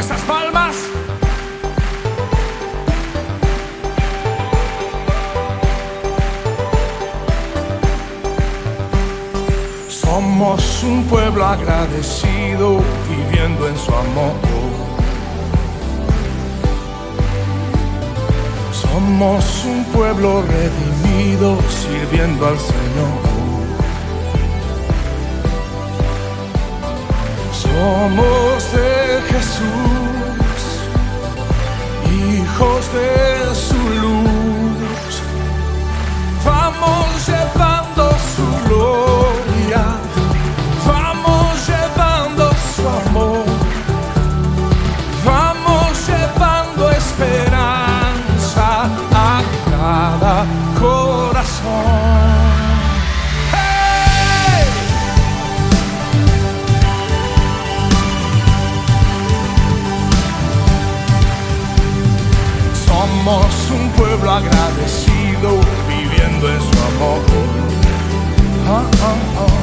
Esas palmas. Somos un pueblo agradecido viviendo en su amor. Somos un pueblo redimido sirviendo al Señor. Somos Somos un pueblo agradecido viviendo en su amor. Ah, ah, ah.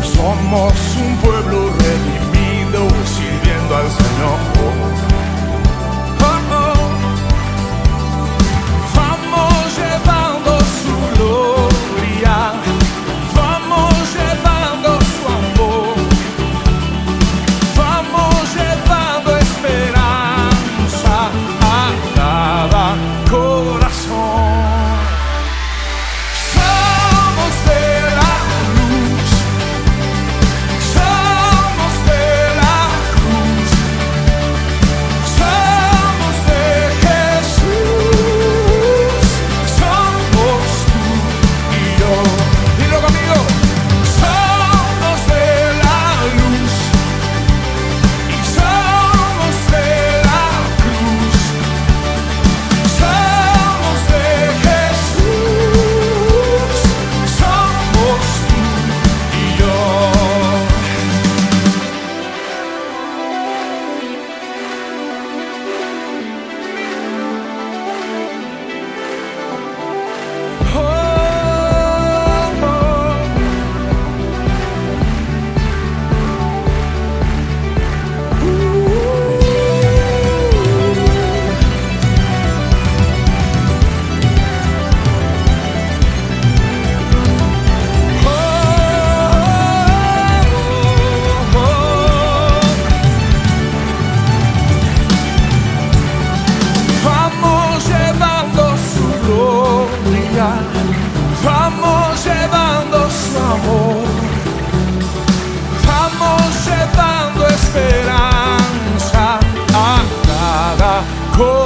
Somos un pueblo redimido sirviendo al Señor. Whoa.